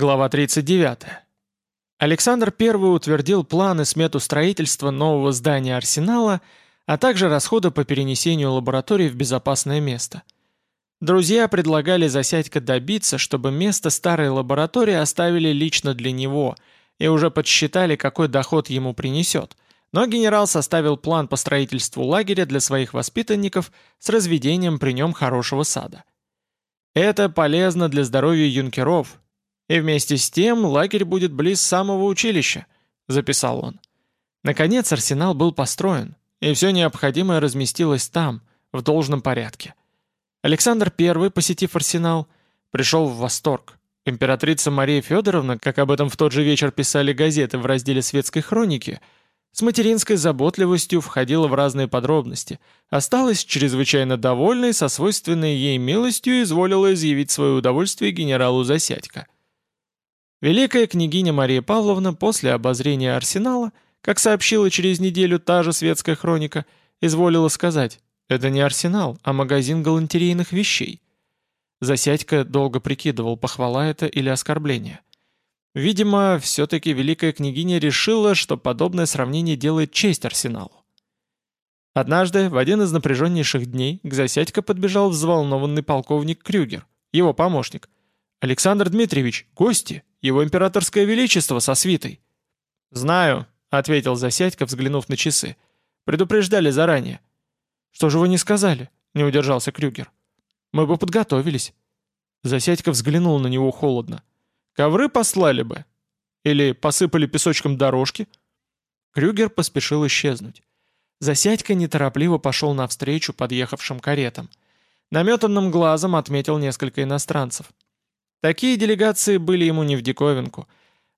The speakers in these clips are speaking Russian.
Глава 39. Александр I утвердил планы смету строительства нового здания арсенала, а также расходы по перенесению лаборатории в безопасное место. Друзья предлагали Засядько добиться, чтобы место старой лаборатории оставили лично для него и уже подсчитали, какой доход ему принесет. Но генерал составил план по строительству лагеря для своих воспитанников с разведением при нем хорошего сада. Это полезно для здоровья юнкеров, и вместе с тем лагерь будет близ самого училища», — записал он. Наконец арсенал был построен, и все необходимое разместилось там, в должном порядке. Александр I, посетив арсенал, пришел в восторг. Императрица Мария Федоровна, как об этом в тот же вечер писали газеты в разделе светской хроники, с материнской заботливостью входила в разные подробности, осталась чрезвычайно довольной, со свойственной ей милостью изволила изъявить свое удовольствие генералу Засядько. Великая княгиня Мария Павловна после обозрения арсенала, как сообщила через неделю та же светская хроника, изволила сказать, это не арсенал, а магазин галантерейных вещей. Засядько долго прикидывал, похвала это или оскорбление. Видимо, все-таки великая княгиня решила, что подобное сравнение делает честь арсеналу. Однажды, в один из напряженнейших дней, к Засядько подбежал взволнованный полковник Крюгер, его помощник. «Александр Дмитриевич, гости!» Его императорское величество со свитой». «Знаю», — ответил Засядько, взглянув на часы. «Предупреждали заранее». «Что же вы не сказали?» — не удержался Крюгер. «Мы бы подготовились». Засядько взглянул на него холодно. «Ковры послали бы? Или посыпали песочком дорожки?» Крюгер поспешил исчезнуть. Засядько неторопливо пошел навстречу подъехавшим каретам. Наметанным глазом отметил несколько иностранцев. Такие делегации были ему не в диковинку.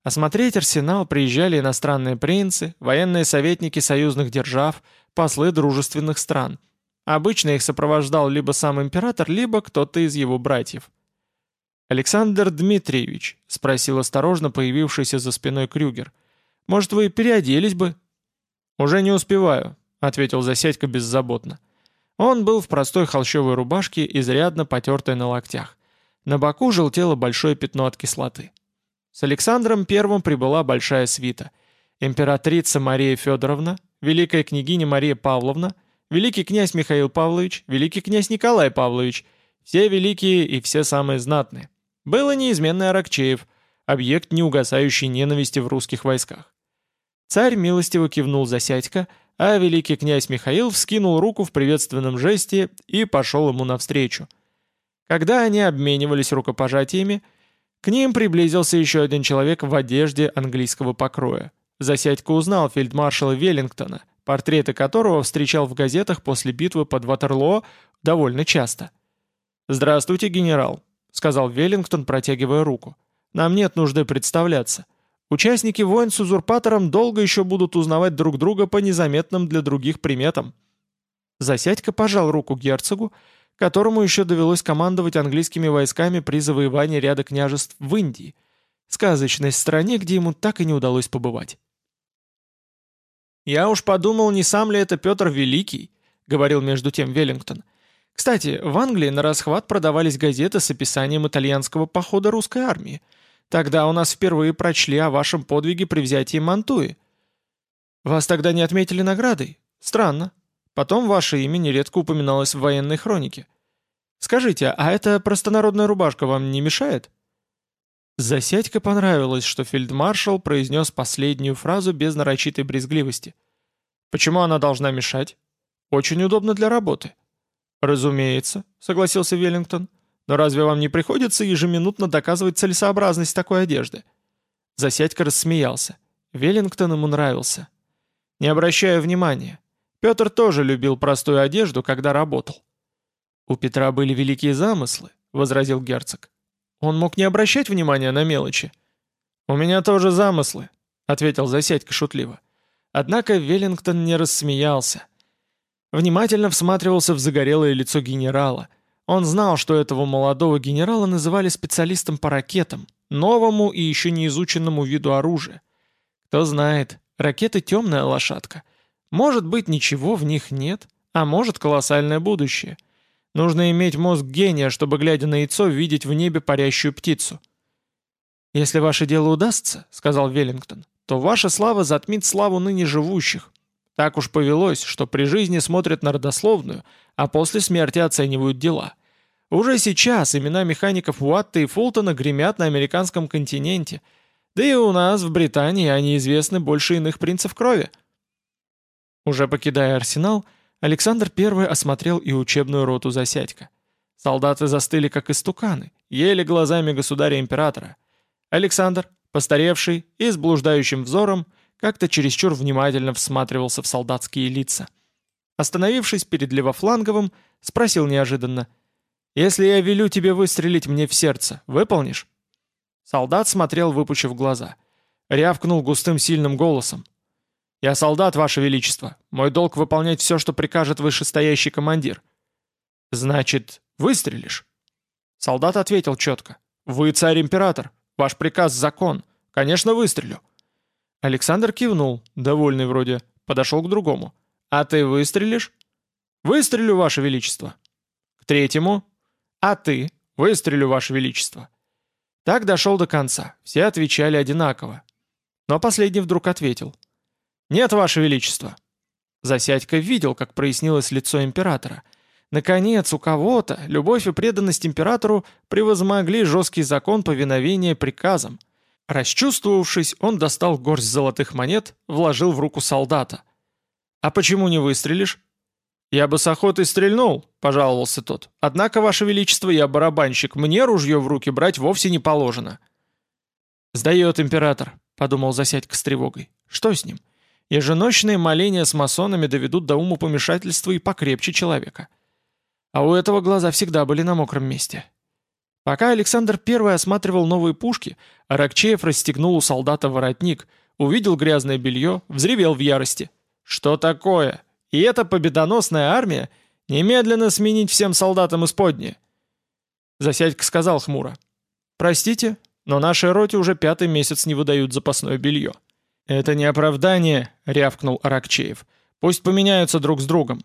Осмотреть арсенал приезжали иностранные принцы, военные советники союзных держав, послы дружественных стран. Обычно их сопровождал либо сам император, либо кто-то из его братьев. «Александр Дмитриевич», — спросил осторожно появившийся за спиной Крюгер, — «может, вы переоделись бы?» «Уже не успеваю», — ответил Засядько беззаботно. Он был в простой холщовой рубашке, изрядно потертой на локтях. На боку желтело большое пятно от кислоты. С Александром I прибыла большая свита. Императрица Мария Федоровна, великая княгиня Мария Павловна, великий князь Михаил Павлович, великий князь Николай Павлович, все великие и все самые знатные. Было неизменный Аракчеев, объект неугасающей ненависти в русских войсках. Царь милостиво кивнул Засядько, а великий князь Михаил вскинул руку в приветственном жесте и пошел ему навстречу – когда они обменивались рукопожатиями, к ним приблизился еще один человек в одежде английского покроя. Засядько узнал фельдмаршала Веллингтона, портреты которого встречал в газетах после битвы под Ватерлоо довольно часто. «Здравствуйте, генерал», — сказал Веллингтон, протягивая руку. «Нам нет нужды представляться. Участники войн с узурпатором долго еще будут узнавать друг друга по незаметным для других приметам». Засядько пожал руку герцогу, которому еще довелось командовать английскими войсками при завоевании ряда княжеств в Индии, сказочной стране, где ему так и не удалось побывать. «Я уж подумал, не сам ли это Петр Великий», — говорил между тем Веллингтон. «Кстати, в Англии на расхват продавались газеты с описанием итальянского похода русской армии. Тогда у нас впервые прочли о вашем подвиге при взятии Мантуи. Вас тогда не отметили наградой? Странно. Потом ваше имя нередко упоминалось в военной хронике. Скажите, а эта простонародная рубашка вам не мешает?» Засядько понравилось, что фельдмаршал произнес последнюю фразу без нарочитой брезгливости. «Почему она должна мешать? Очень удобно для работы». «Разумеется», — согласился Веллингтон. «Но разве вам не приходится ежеминутно доказывать целесообразность такой одежды?» Засядько рассмеялся. Веллингтон ему нравился. «Не обращая внимания. Петр тоже любил простую одежду, когда работал. «У Петра были великие замыслы», — возразил герцог. «Он мог не обращать внимания на мелочи». «У меня тоже замыслы», — ответил Засядько шутливо. Однако Веллингтон не рассмеялся. Внимательно всматривался в загорелое лицо генерала. Он знал, что этого молодого генерала называли специалистом по ракетам, новому и еще не изученному виду оружия. Кто знает, ракеты темная лошадка — может быть, ничего в них нет, а может, колоссальное будущее. Нужно иметь мозг гения, чтобы, глядя на яйцо, видеть в небе парящую птицу. «Если ваше дело удастся, — сказал Веллингтон, — то ваша слава затмит славу ныне живущих. Так уж повелось, что при жизни смотрят на родословную, а после смерти оценивают дела. Уже сейчас имена механиков Уатта и Фултона гремят на американском континенте, да и у нас, в Британии, они известны больше иных принцев крови». Уже покидая арсенал, Александр I осмотрел и учебную роту Засядька. Солдаты застыли, как истуканы, ели глазами государя-императора. Александр, постаревший и с блуждающим взором, как-то чересчур внимательно всматривался в солдатские лица. Остановившись перед левофланговым, спросил неожиданно, «Если я велю тебе выстрелить мне в сердце, выполнишь?» Солдат смотрел, выпучив глаза. Рявкнул густым сильным голосом. «Я солдат, Ваше Величество. Мой долг выполнять все, что прикажет вышестоящий командир». «Значит, Выстрелишь?» Солдат ответил четко. «Вы царь-император. Ваш приказ — закон. Конечно, выстрелю». Александр кивнул, довольный вроде, подошел к другому. «А ты выстрелишь?» «Выстрелю, Ваше Величество». К третьему. «А ты?» «Выстрелю, Ваше Величество». Так дошел до конца. Все отвечали одинаково. Но последний вдруг ответил. «Нет, Ваше Величество». Засядько видел, как прояснилось лицо императора — Наконец, у кого-то любовь и преданность императору превозмогли жесткий закон повиновения приказам. Расчувствовавшись, он достал горсть золотых монет, вложил в руку солдата. «А почему не выстрелишь?» «Я бы с охотой стрельнул», — пожаловался тот. «Однако, Ваше Величество, я барабанщик, мне ружье в руки брать вовсе не положено». «Сдает император», — подумал Засядько с тревогой. «Что с ним? Еженочные моления с масонами доведут до умопомешательства и покрепче человека». А у этого глаза всегда были на мокром месте. Пока Александр I осматривал новые пушки, Аракчеев расстегнул у солдата воротник, увидел грязное белье, взревел в ярости. «Что такое? И эта победоносная армия? Немедленно сменить всем солдатам исподние!» Засядько сказал хмуро. «Простите, но нашей роте уже пятый месяц не выдают запасное белье». «Это не оправдание», — рявкнул Аракчеев. «Пусть поменяются друг с другом.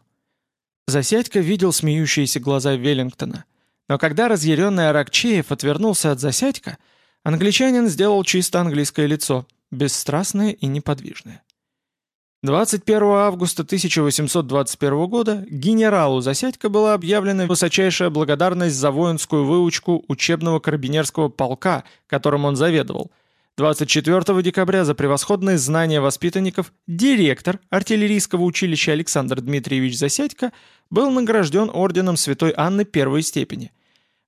Засядько видел смеющиеся глаза Веллингтона. Но когда разъяренный Аракчеев отвернулся от Засядька, англичанин сделал чисто английское лицо, бесстрастное и неподвижное. 21 августа 1821 года генералу Засядько была объявлена высочайшая благодарность за воинскую выучку учебного карабинерского полка, которым он заведовал – 24 декабря за превосходные знания воспитанников директор артиллерийского училища Александр Дмитриевич Засядько был награжден орденом Святой Анны первой степени.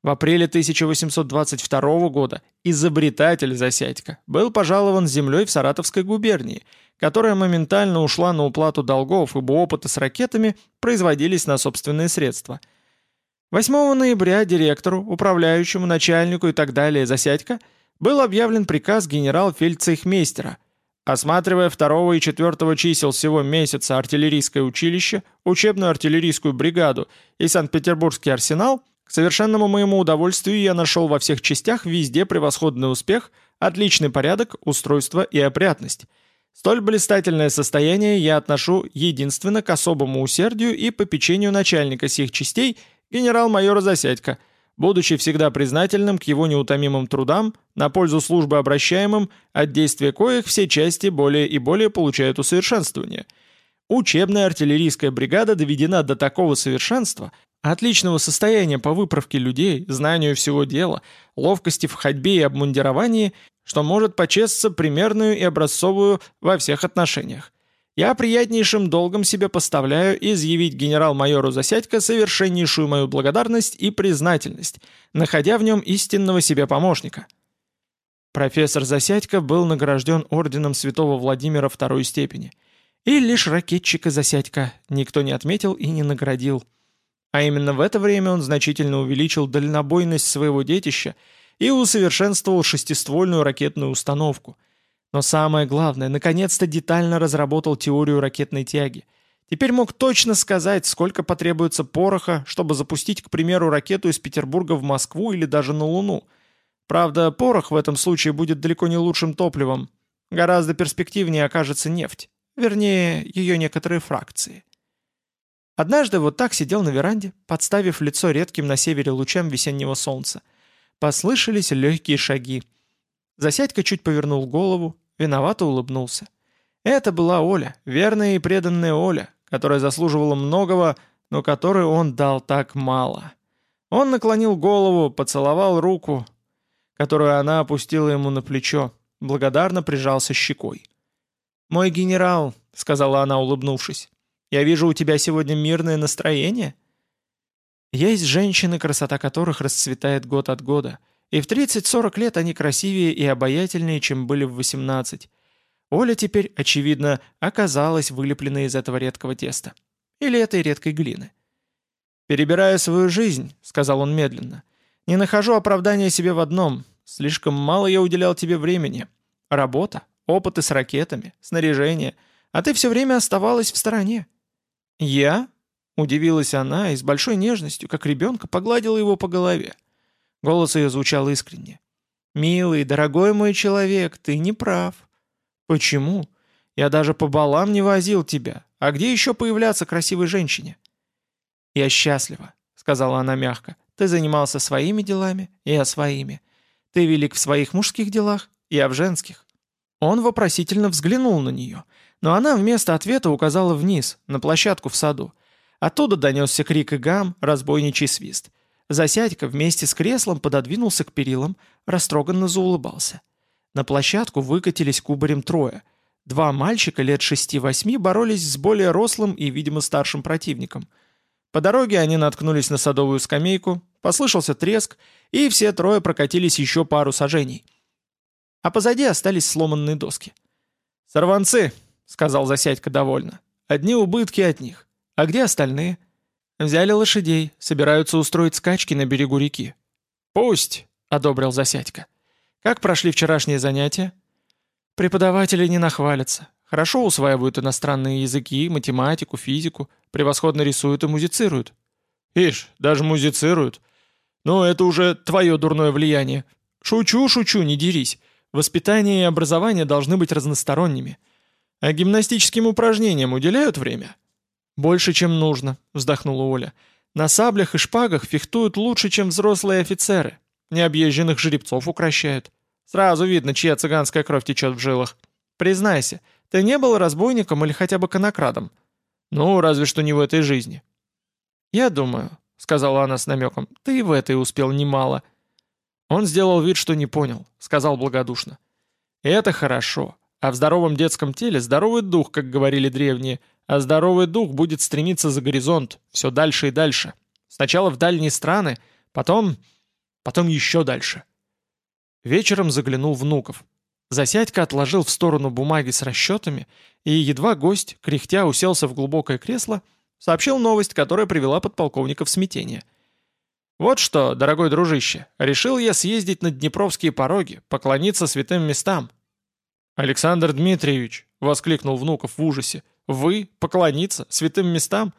В апреле 1822 года изобретатель Засядько был пожалован землей в Саратовской губернии, которая моментально ушла на уплату долгов, ибо опыты с ракетами производились на собственные средства. 8 ноября директору, управляющему, начальнику и так далее Засядько – был объявлен приказ генерал-фельдцейхмейстера, осматривая 2 и 4 чисел всего месяца артиллерийское училище, учебную артиллерийскую бригаду и Санкт-Петербургский арсенал, к совершенному моему удовольствию я нашел во всех частях везде превосходный успех, отличный порядок, устройство и опрятность. Столь блистательное состояние я отношу единственно к особому усердию и попечению начальника сих частей генерал-майора Засядько – будучи всегда признательным к его неутомимым трудам, на пользу службы обращаемым, от действия коих все части более и более получают усовершенствование. Учебная артиллерийская бригада доведена до такого совершенства, отличного состояния по выправке людей, знанию всего дела, ловкости в ходьбе и обмундировании, что может почесться примерную и образцовую во всех отношениях. Я приятнейшим долгом себе поставляю изъявить генерал-майору Засядько совершеннейшую мою благодарность и признательность, находя в нем истинного себе помощника. Профессор Засядько был награжден орденом святого Владимира второй степени. И лишь ракетчика Засядько никто не отметил и не наградил. А именно в это время он значительно увеличил дальнобойность своего детища и усовершенствовал шестиствольную ракетную установку – но самое главное, наконец-то детально разработал теорию ракетной тяги. Теперь мог точно сказать, сколько потребуется пороха, чтобы запустить, к примеру, ракету из Петербурга в Москву или даже на Луну. Правда, порох в этом случае будет далеко не лучшим топливом. Гораздо перспективнее окажется нефть. Вернее, ее некоторые фракции. Однажды вот так сидел на веранде, подставив лицо редким на севере лучам весеннего солнца. Послышались легкие шаги. Засядька чуть повернул голову, виновато улыбнулся. Это была Оля, верная и преданная Оля, которая заслуживала многого, но которой он дал так мало. Он наклонил голову, поцеловал руку, которую она опустила ему на плечо, благодарно прижался щекой. «Мой генерал», — сказала она, улыбнувшись, — «я вижу у тебя сегодня мирное настроение». Есть женщины, красота которых расцветает год от года, и в 30-40 лет они красивее и обаятельнее, чем были в 18. Оля теперь, очевидно, оказалась вылепленной из этого редкого теста. Или этой редкой глины. «Перебирая свою жизнь», — сказал он медленно, — «не нахожу оправдания себе в одном. Слишком мало я уделял тебе времени. Работа, опыты с ракетами, снаряжение, а ты все время оставалась в стороне». «Я?» — удивилась она и с большой нежностью, как ребенка, погладила его по голове. Голос ее звучал искренне. «Милый, дорогой мой человек, ты не прав». «Почему? Я даже по балам не возил тебя. А где еще появляться красивой женщине?» «Я счастлива», — сказала она мягко. «Ты занимался своими делами, я своими. Ты велик в своих мужских делах, я в женских». Он вопросительно взглянул на нее, но она вместо ответа указала вниз, на площадку в саду. Оттуда донесся крик и гам, разбойничий свист. Засядька вместе с креслом пододвинулся к перилам, растроганно заулыбался. На площадку выкатились кубарем трое. Два мальчика лет шести-восьми боролись с более рослым и, видимо, старшим противником — по дороге они наткнулись на садовую скамейку, послышался треск, и все трое прокатились еще пару сажений. А позади остались сломанные доски. «Сорванцы!» — сказал Засядько довольно. «Одни убытки от них. А где остальные?» «Взяли лошадей, собираются устроить скачки на берегу реки». «Пусть!» — одобрил Засядько. «Как прошли вчерашние занятия?» «Преподаватели не нахвалятся. Хорошо усваивают иностранные языки, математику, физику, превосходно рисуют и музицируют. Ишь, даже музицируют. Ну, это уже твое дурное влияние. Шучу, шучу, не дерись. Воспитание и образование должны быть разносторонними. А гимнастическим упражнениям уделяют время? Больше, чем нужно, вздохнула Оля. На саблях и шпагах фехтуют лучше, чем взрослые офицеры. Необъезженных жеребцов укращают. Сразу видно, чья цыганская кровь течет в жилах. Признайся, ты не был разбойником или хотя бы конокрадом? Ну, разве что не в этой жизни». «Я думаю», — сказала она с намеком, — «ты и в этой успел немало». Он сделал вид, что не понял, сказал благодушно. «Это хорошо. А в здоровом детском теле здоровый дух, как говорили древние, а здоровый дух будет стремиться за горизонт, все дальше и дальше. Сначала в дальние страны, потом... потом еще дальше». Вечером заглянул Внуков. Засядька отложил в сторону бумаги с расчетами, и едва гость, кряхтя, уселся в глубокое кресло, сообщил новость, которая привела подполковника в смятение. «Вот что, дорогой дружище, решил я съездить на Днепровские пороги, поклониться святым местам». «Александр Дмитриевич», — воскликнул Внуков в ужасе, — «вы поклониться святым местам?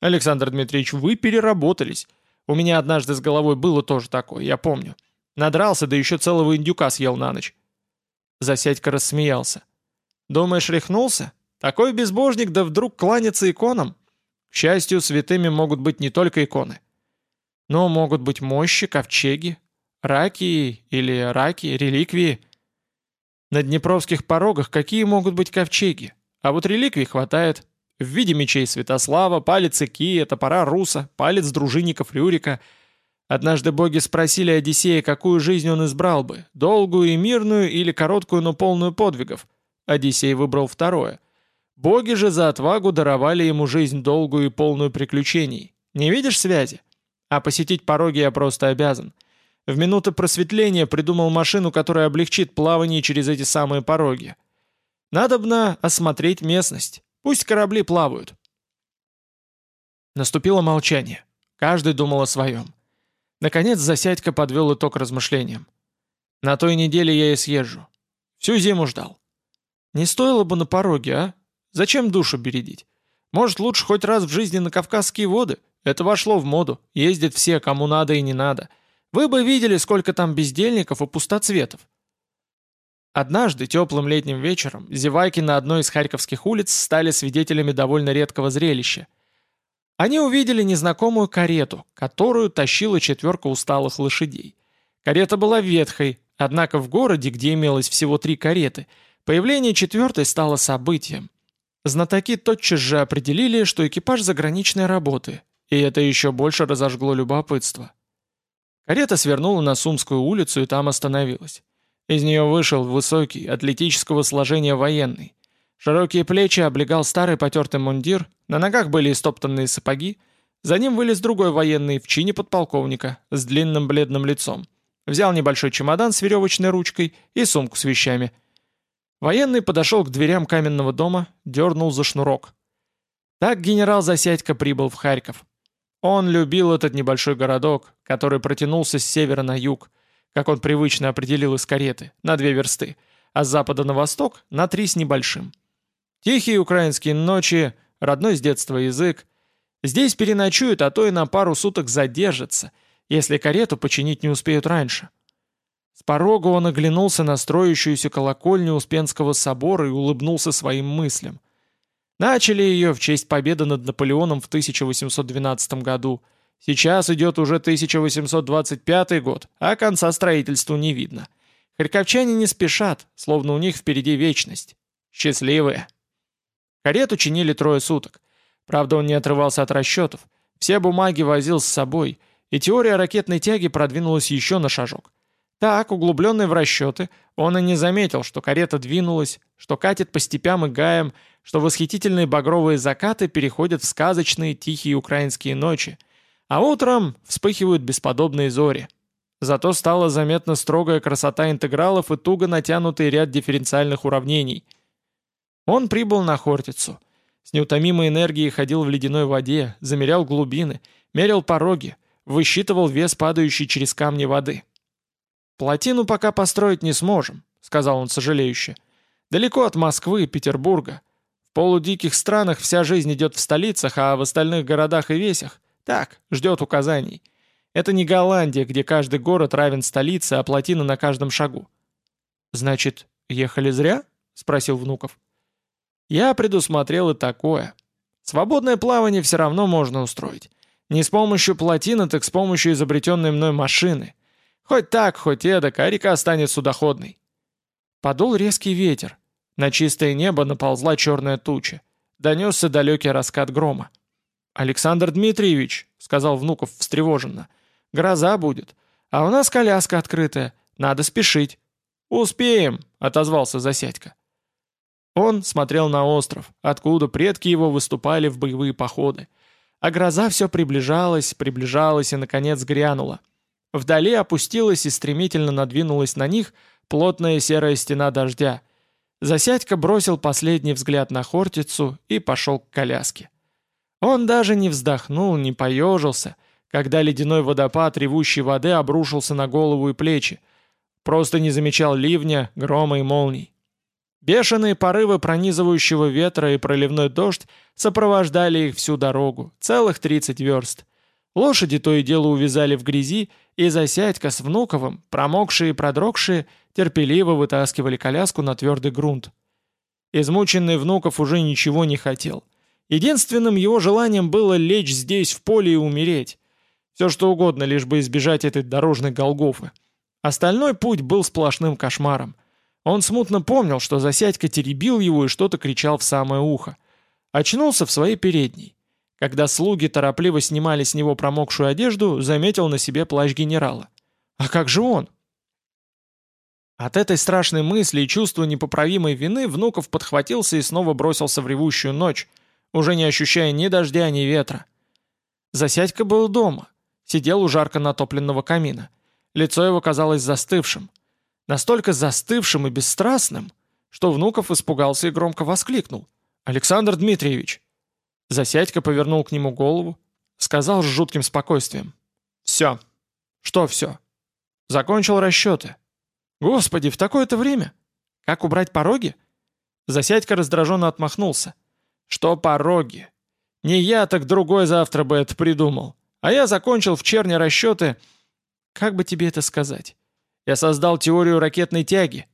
Александр Дмитриевич, вы переработались. У меня однажды с головой было тоже такое, я помню. Надрался, да еще целого индюка съел на ночь. Засядька рассмеялся. «Думаешь, рехнулся? Такой безбожник да вдруг кланяться иконам? К счастью, святыми могут быть не только иконы. Но могут быть мощи, ковчеги, раки или раки, реликвии. На днепровских порогах какие могут быть ковчеги? А вот реликвий хватает. В виде мечей Святослава, палец Икия, топора Руса, палец дружинников Рюрика — Однажды боги спросили Одиссея, какую жизнь он избрал бы, долгую и мирную или короткую, но полную подвигов. Одиссей выбрал второе. Боги же за отвагу даровали ему жизнь долгую и полную приключений. Не видишь связи? А посетить пороги я просто обязан. В минуты просветления придумал машину, которая облегчит плавание через эти самые пороги. Надобно осмотреть местность. Пусть корабли плавают. Наступило молчание. Каждый думал о своем. Наконец Засядько подвел итог размышлениям. «На той неделе я и съезжу. Всю зиму ждал. Не стоило бы на пороге, а? Зачем душу бередить? Может, лучше хоть раз в жизни на Кавказские воды? Это вошло в моду. Ездят все, кому надо и не надо. Вы бы видели, сколько там бездельников и пустоцветов. Однажды, теплым летним вечером, зевайки на одной из харьковских улиц стали свидетелями довольно редкого зрелища – они увидели незнакомую карету, которую тащила четверка усталых лошадей. Карета была ветхой, Однако в городе, где имелось всего три кареты, появление четвертой стало событием. Знатоки тотчас же определили, что экипаж заграничной работы, и это еще больше разожгло любопытство. Карета свернула на Сумскую улицу и там остановилась. Из нее вышел высокий, атлетического сложения военный. Широкие плечи облегал старый потертый мундир, на ногах были истоптанные сапоги, за ним вылез другой военный в чине подполковника с длинным бледным лицом. Взял небольшой чемодан с веревочной ручкой и сумку с вещами. Военный подошел к дверям каменного дома, дернул за шнурок. Так генерал Засядько прибыл в Харьков. Он любил этот небольшой городок, который протянулся с севера на юг, как он привычно определил из кареты, на две версты, а с запада на восток на три с небольшим. Тихие украинские ночи, родной с детства язык. Здесь переночуют, а то и на пару суток задержатся, если карету починить не успеют раньше. С порога он оглянулся на строящуюся колокольню Успенского собора и улыбнулся своим мыслям. Начали ее в честь победы над Наполеоном в 1812 году. Сейчас идет уже 1825 год, а конца строительству не видно. Харьковчане не спешат, словно у них впереди вечность. Счастливые. Карету чинили трое суток. Правда, он не отрывался от расчетов. Все бумаги возил с собой, и теория ракетной тяги продвинулась еще на шажок. Так, углубленный в расчеты, он и не заметил, что карета двинулась, что катит по степям и гаям, что восхитительные багровые закаты переходят в сказочные тихие украинские ночи, а утром вспыхивают бесподобные зори. Зато стала заметна строгая красота интегралов и туго натянутый ряд дифференциальных уравнений – он прибыл на Хортицу. С неутомимой энергией ходил в ледяной воде, замерял глубины, мерил пороги, высчитывал вес падающей через камни воды. «Плотину пока построить не сможем», — сказал он сожалеюще. «Далеко от Москвы и Петербурга. В полудиких странах вся жизнь идет в столицах, а в остальных городах и весях так, ждет указаний. Это не Голландия, где каждый город равен столице, а плотина на каждом шагу». «Значит, ехали зря?» — спросил Внуков. Я предусмотрел и такое. Свободное плавание все равно можно устроить. Не с помощью плотины, так с помощью изобретенной мной машины. Хоть так, хоть эдак, а река станет судоходной. Подул резкий ветер. На чистое небо наползла черная туча. Донесся далекий раскат грома. «Александр Дмитриевич», — сказал Внуков встревоженно, — «гроза будет. А у нас коляска открытая. Надо спешить». «Успеем», — отозвался Засядько. Он смотрел на остров, откуда предки его выступали в боевые походы. А гроза все приближалась, приближалась и, наконец, грянула. Вдали опустилась и стремительно надвинулась на них плотная серая стена дождя. Засядька бросил последний взгляд на Хортицу и пошел к коляске. Он даже не вздохнул, не поежился, когда ледяной водопад ревущей воды обрушился на голову и плечи. Просто не замечал ливня, грома и молний. Бешеные порывы пронизывающего ветра и проливной дождь сопровождали их всю дорогу, целых 30 верст. Лошади то и дело увязали в грязи, и Засядька с Внуковым, промокшие и продрогшие, терпеливо вытаскивали коляску на твердый грунт. Измученный Внуков уже ничего не хотел. Единственным его желанием было лечь здесь, в поле, и умереть. Все что угодно, лишь бы избежать этой дорожной Голгофы. Остальной путь был сплошным кошмаром. Он смутно помнил, что Засядько теребил его и что-то кричал в самое ухо. Очнулся в своей передней. Когда слуги торопливо снимали с него промокшую одежду, заметил на себе плащ генерала. А как же он? От этой страшной мысли и чувства непоправимой вины Внуков подхватился и снова бросился в ревущую ночь, уже не ощущая ни дождя, ни ветра. Засядька был дома, сидел у жарко натопленного камина. Лицо его казалось застывшим настолько застывшим и бесстрастным, что Внуков испугался и громко воскликнул. «Александр Дмитриевич!» Засядька повернул к нему голову, сказал с жутким спокойствием. «Все». «Что все?» «Закончил расчеты». «Господи, в такое-то время? Как убрать пороги?» Засядька раздраженно отмахнулся. «Что пороги? Не я, так другой завтра бы это придумал. А я закончил в черне расчеты... Как бы тебе это сказать? Я создал теорию ракетной тяги».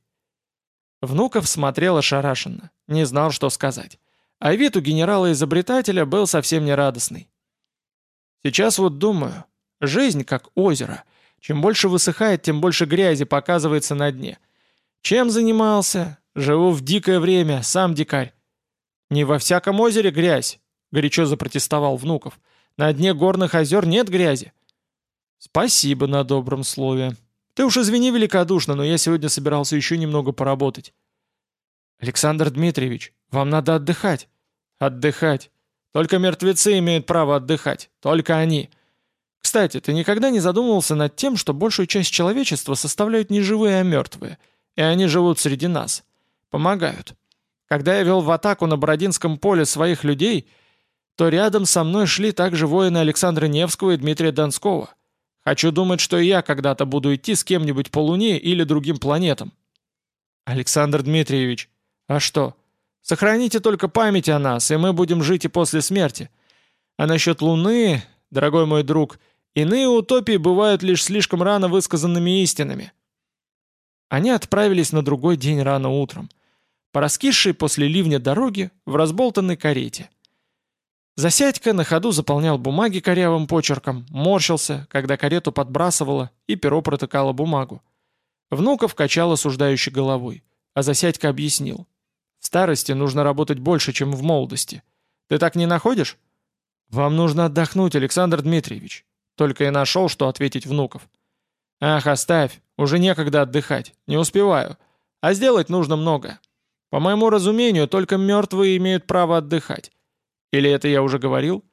Внуков смотрел ошарашенно, не знал, что сказать. А вид у генерала-изобретателя был совсем не радостный. «Сейчас вот думаю, жизнь как озеро. Чем больше высыхает, тем больше грязи показывается на дне. Чем занимался? Живу в дикое время, сам дикарь. Не во всяком озере грязь, горячо запротестовал Внуков. На дне горных озер нет грязи. Спасибо на добром слове. Ты уж извини великодушно, но я сегодня собирался еще немного поработать. Александр Дмитриевич, вам надо отдыхать. Отдыхать. Только мертвецы имеют право отдыхать. Только они. Кстати, ты никогда не задумывался над тем, что большую часть человечества составляют не живые, а мертвые. И они живут среди нас. Помогают. Когда я вел в атаку на Бородинском поле своих людей, то рядом со мной шли также воины Александра Невского и Дмитрия Донского. Хочу думать, что и я когда-то буду идти с кем-нибудь по Луне или другим планетам. Александр Дмитриевич, а что? Сохраните только память о нас, и мы будем жить и после смерти. А насчет Луны, дорогой мой друг, иные утопии бывают лишь слишком рано высказанными истинами. Они отправились на другой день рано утром, по раскисшей после ливня дороге в разболтанной карете. Засядька на ходу заполнял бумаги корявым почерком, морщился, когда карету подбрасывало и перо протыкало бумагу. Внуков качал осуждающей головой, а Засядька объяснил. Старости нужно работать больше, чем в молодости. Ты так не находишь? Вам нужно отдохнуть, Александр Дмитриевич. Только и нашел, что ответить внуков. Ах, оставь, уже некогда отдыхать, не успеваю. А сделать нужно много. По моему разумению, только мертвые имеют право отдыхать. Или это я уже говорил?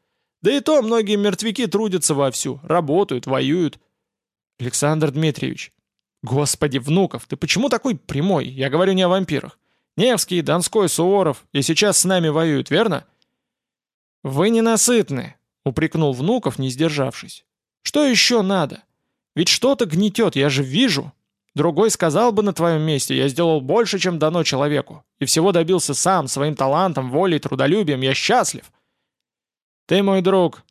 Да и то многие мертвяки трудятся вовсю, работают, воюют. Александр Дмитриевич. Господи, внуков, ты почему такой прямой? Я говорю не о вампирах. Невский, Донской, Суворов и сейчас с нами воюют, верно?» «Вы ненасытны», — упрекнул Внуков, не сдержавшись. «Что еще надо? Ведь что-то гнетет, я же вижу. Другой сказал бы на твоем месте, я сделал больше, чем дано человеку, и всего добился сам, своим талантом, волей, трудолюбием, я счастлив». «Ты мой друг,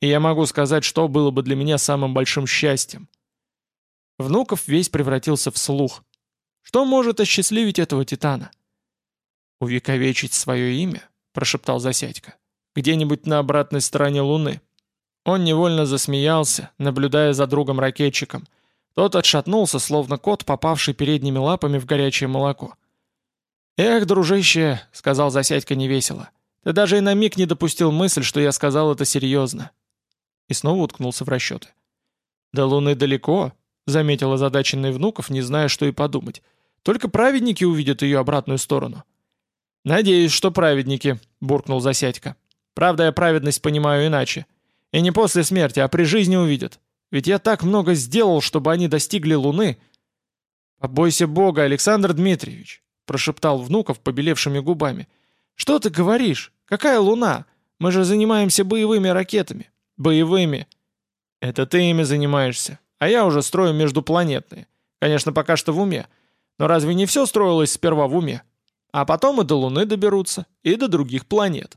и я могу сказать, что было бы для меня самым большим счастьем». Внуков весь превратился в слух. Что может осчастливить этого титана? «Увековечить свое имя?» — прошептал Засядько. «Где-нибудь на обратной стороне Луны». Он невольно засмеялся, наблюдая за другом-ракетчиком. Тот отшатнулся, словно кот, попавший передними лапами в горячее молоко. «Эх, дружище», — сказал Засядько невесело, — «ты даже и на миг не допустил мысль, что я сказал это серьезно». И снова уткнулся в расчеты. «До Луны далеко», — заметил озадаченный Внуков, не зная, что и подумать. «Только праведники увидят ее обратную сторону». «Надеюсь, что праведники», — буркнул Засядько. «Правда, я праведность понимаю иначе. И не после смерти, а при жизни увидят. Ведь я так много сделал, чтобы они достигли Луны». «Побойся Бога, Александр Дмитриевич», — прошептал Внуков побелевшими губами. «Что ты говоришь? Какая Луна? Мы же занимаемся боевыми ракетами». «Боевыми». «Это ты ими занимаешься, а я уже строю междупланетные. Конечно, пока что в уме. Но разве не все строилось сперва в уме?» А потом и до Луны доберутся, и до других планет.